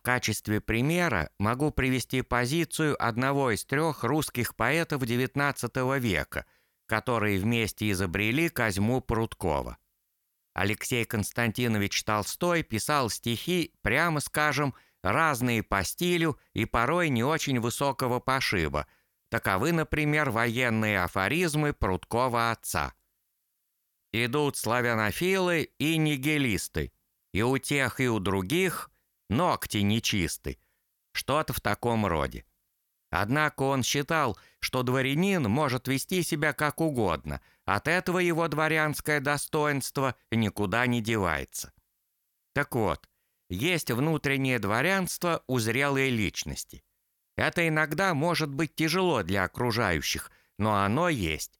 В качестве примера могу привести позицию одного из трех русских поэтов XIX века, которые вместе изобрели Козьму Прудкова. Алексей Константинович Толстой писал стихи, прямо скажем, разные по стилю и порой не очень высокого пошиба. Таковы, например, военные афоризмы Прудкова отца. Идут славянофилы и нигилисты, и у тех, и у других ногти нечисты. Что-то в таком роде. Однако он считал, что дворянин может вести себя как угодно, от этого его дворянское достоинство никуда не девается. Так вот, есть внутреннее дворянство у зрелой личности. Это иногда может быть тяжело для окружающих, но оно есть.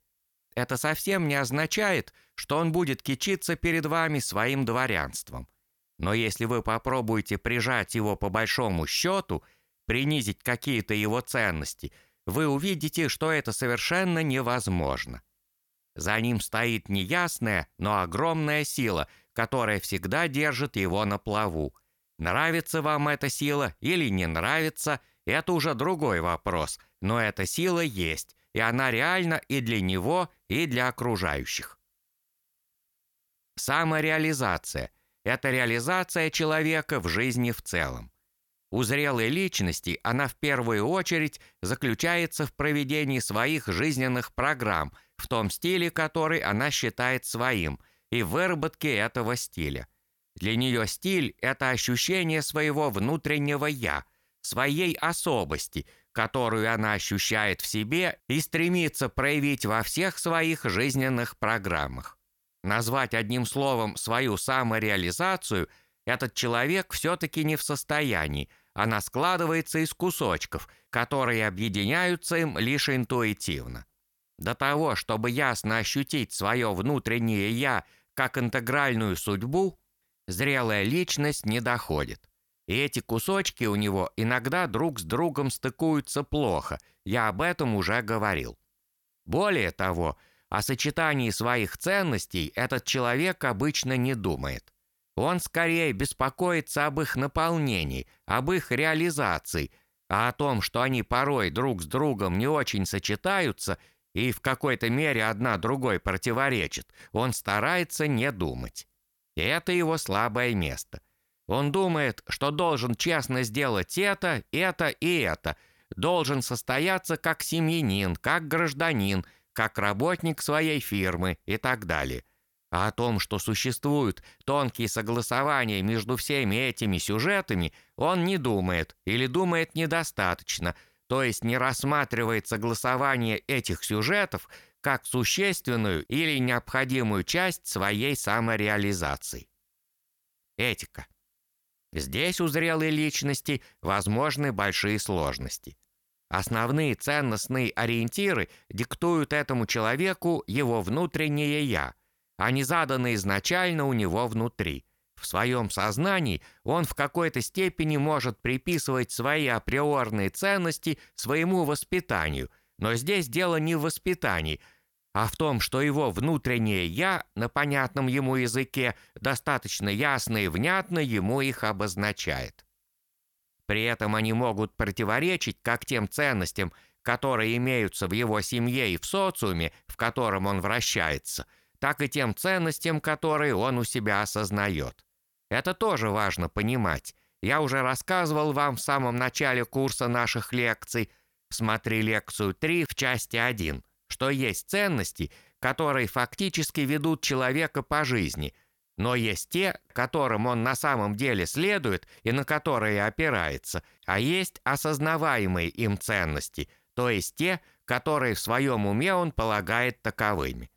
Это совсем не означает, что он будет кичиться перед вами своим дворянством – но если вы попробуете прижать его по большому счету, принизить какие-то его ценности, вы увидите, что это совершенно невозможно. За ним стоит неясная, но огромная сила, которая всегда держит его на плаву. Нравится вам эта сила или не нравится, это уже другой вопрос, но эта сила есть, и она реальна и для него, и для окружающих. Самореализация – это реализация человека в жизни в целом. У зрелой личности она в первую очередь заключается в проведении своих жизненных программ в том стиле, который она считает своим, и в выработке этого стиля. Для нее стиль – это ощущение своего внутреннего «я», своей особости, которую она ощущает в себе и стремится проявить во всех своих жизненных программах. Назвать одним словом свою самореализацию этот человек все-таки не в состоянии. Она складывается из кусочков, которые объединяются им лишь интуитивно. До того, чтобы ясно ощутить свое внутреннее «я» как интегральную судьбу, зрелая личность не доходит. И эти кусочки у него иногда друг с другом стыкуются плохо, я об этом уже говорил. Более того, о сочетании своих ценностей этот человек обычно не думает. Он скорее беспокоится об их наполнении, об их реализации, а о том, что они порой друг с другом не очень сочетаются и в какой-то мере одна другой противоречит, он старается не думать. И это его слабое место. Он думает, что должен честно сделать это, это и это, должен состояться как семьянин, как гражданин – как работник своей фирмы и так далее. А о том, что существуют тонкие согласования между всеми этими сюжетами, он не думает или думает недостаточно, то есть не рассматривает согласование этих сюжетов как существенную или необходимую часть своей самореализации. Этика. Здесь у зрелой личности возможны большие сложности. Основные ценностные ориентиры диктуют этому человеку его внутреннее «я», они заданы изначально у него внутри. В своем сознании он в какой-то степени может приписывать свои априорные ценности своему воспитанию, но здесь дело не в воспитании, а в том, что его внутреннее «я» на понятном ему языке достаточно ясно и внятно ему их обозначает. При этом они могут противоречить как тем ценностям, которые имеются в его семье и в социуме, в котором он вращается, так и тем ценностям, которые он у себя осознает. Это тоже важно понимать. Я уже рассказывал вам в самом начале курса наших лекций, смотри лекцию 3 в части 1, что есть ценности, которые фактически ведут человека по жизни – но есть те, которым он на самом деле следует и на которые опирается, а есть осознаваемые им ценности, то есть те, которые в своем уме он полагает таковыми.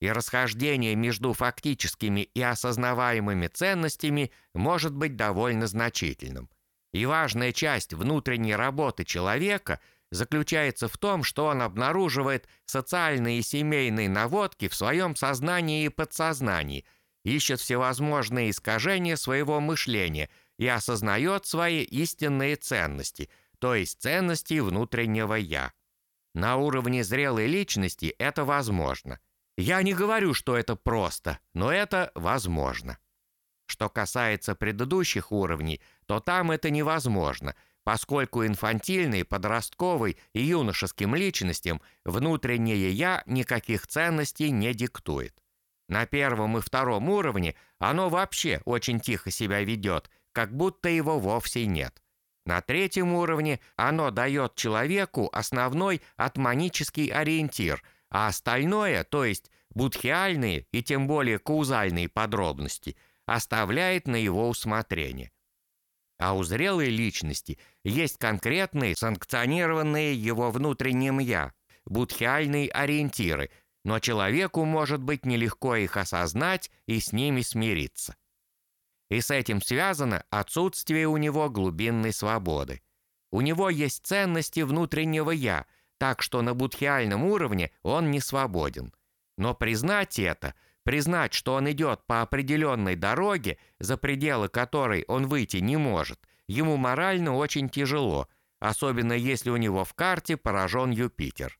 И расхождение между фактическими и осознаваемыми ценностями может быть довольно значительным. И важная часть внутренней работы человека заключается в том, что он обнаруживает социальные и семейные наводки в своем сознании и подсознании – ищет всевозможные искажения своего мышления и осознает свои истинные ценности, то есть ценности внутреннего «я». На уровне зрелой личности это возможно. Я не говорю, что это просто, но это возможно. Что касается предыдущих уровней, то там это невозможно, поскольку инфантильной, подростковой и юношеским личностям внутреннее «я» никаких ценностей не диктует. На первом и втором уровне оно вообще очень тихо себя ведет, как будто его вовсе нет. На третьем уровне оно дает человеку основной атманический ориентир, а остальное, то есть будхиальные и тем более каузальные подробности, оставляет на его усмотрение. А у зрелой личности есть конкретные, санкционированные его внутренним «я», будхиальные ориентиры, но человеку может быть нелегко их осознать и с ними смириться. И с этим связано отсутствие у него глубинной свободы. У него есть ценности внутреннего «я», так что на будхиальном уровне он не свободен. Но признать это, признать, что он идет по определенной дороге, за пределы которой он выйти не может, ему морально очень тяжело, особенно если у него в карте поражен Юпитер.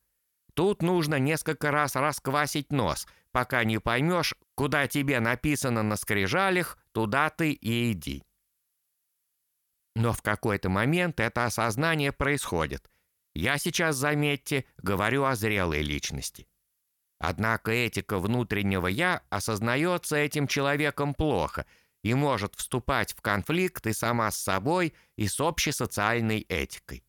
Тут нужно несколько раз расквасить нос, пока не поймешь, куда тебе написано на скрижалях, туда ты и иди. Но в какой-то момент это осознание происходит. Я сейчас, заметьте, говорю о зрелой личности. Однако этика внутреннего «я» осознается этим человеком плохо и может вступать в конфликт и сама с собой, и с общей социальной этикой.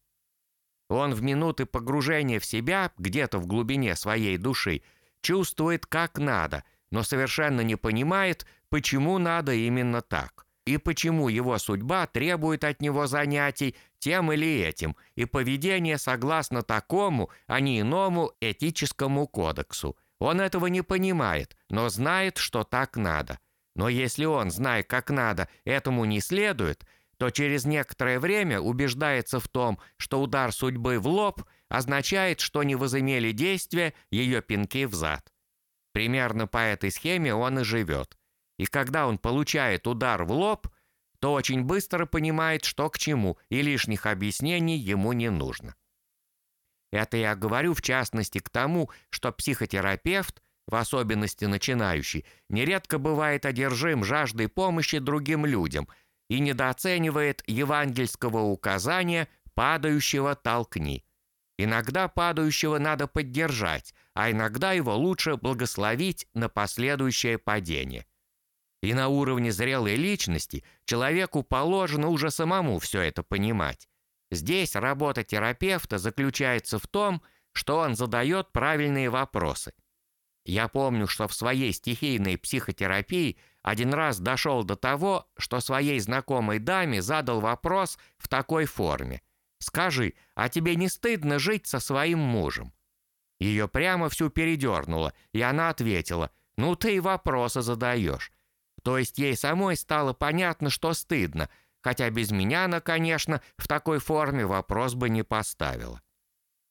Он в минуты погружения в себя, где-то в глубине своей души, чувствует как надо, но совершенно не понимает, почему надо именно так. И почему его судьба требует от него занятий тем или этим, и поведения согласно такому, а не иному этическому кодексу. Он этого не понимает, но знает, что так надо. Но если он, зная, как надо, этому не следует – то через некоторое время убеждается в том, что удар судьбы в лоб означает, что не возымели действия ее пинки в зад. Примерно по этой схеме он и живет. И когда он получает удар в лоб, то очень быстро понимает, что к чему, и лишних объяснений ему не нужно. Это я говорю в частности к тому, что психотерапевт, в особенности начинающий, нередко бывает одержим жаждой помощи другим людям – и недооценивает евангельского указания «падающего толкни». Иногда падающего надо поддержать, а иногда его лучше благословить на последующее падение. И на уровне зрелой личности человеку положено уже самому все это понимать. Здесь работа терапевта заключается в том, что он задает правильные вопросы. Я помню, что в своей стихийной психотерапии один раз дошел до того, что своей знакомой даме задал вопрос в такой форме. «Скажи, а тебе не стыдно жить со своим мужем?» Ее прямо всю передернуло, и она ответила, «Ну ты и вопросы задаешь». То есть ей самой стало понятно, что стыдно, хотя без меня она, конечно, в такой форме вопрос бы не поставила.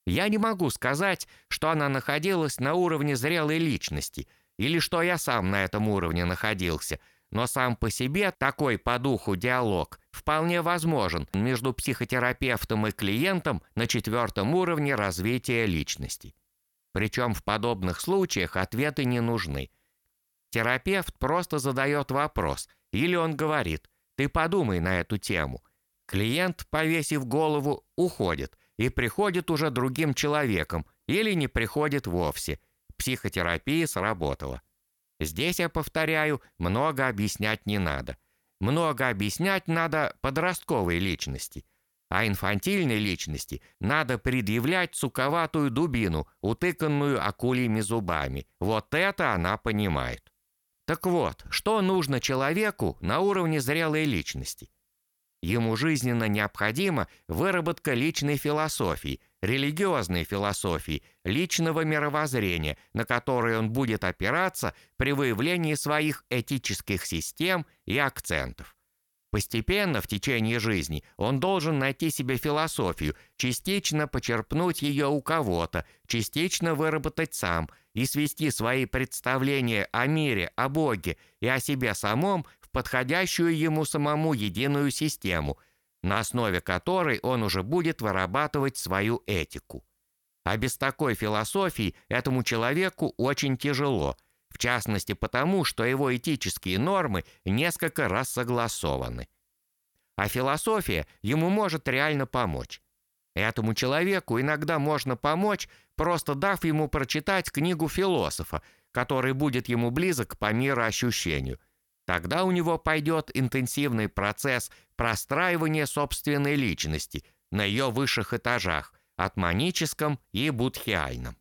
Я не могу сказать, что она находилась на уровне зрелой личности, или что я сам на этом уровне находился, но сам по себе такой по духу диалог вполне возможен между психотерапевтом и клиентом на четвертом уровне развития личности. Причем в подобных случаях ответы не нужны. Терапевт просто задает вопрос, или он говорит «ты подумай на эту тему». Клиент, повесив голову, уходит, и приходит уже другим человеком или не приходит вовсе. Психотерапия сработала. Здесь, я повторяю, много объяснять не надо. Много объяснять надо подростковой личности. А инфантильной личности надо предъявлять суковатую дубину, утыканную акульями зубами. Вот это она понимает. Так вот, что нужно человеку на уровне зрелой личности? Ему жизненно необходима выработка личной философии, религиозной философии, личного мировоззрения, на которое он будет опираться при выявлении своих этических систем и акцентов. Постепенно в течение жизни он должен найти себе философию, частично почерпнуть ее у кого-то, частично выработать сам и свести свои представления о мире, о Боге и о себе самом подходящую ему самому единую систему, на основе которой он уже будет вырабатывать свою этику. А без такой философии этому человеку очень тяжело. в частности потому, что его этические нормы несколько раз согласованы. А философия ему может реально помочь. Этому человеку иногда можно помочь, просто дав ему прочитать книгу философа, который будет ему близок по мироощущению. Тогда у него пойдет интенсивный процесс простраивания собственной личности на ее высших этажах, атманическом и будхиальном.